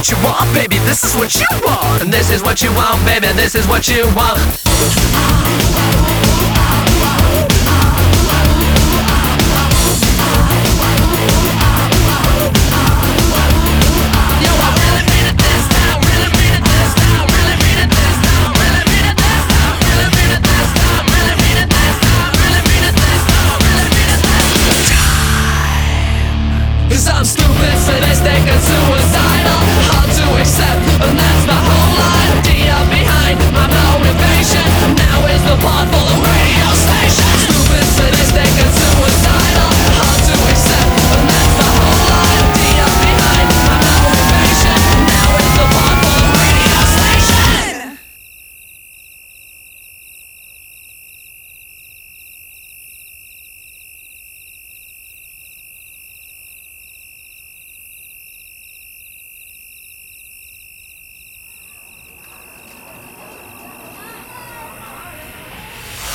what you want, baby. This is what you want. And this is what you want, baby. This is what you want. Cause I'm stupid, sadistic, and suicidal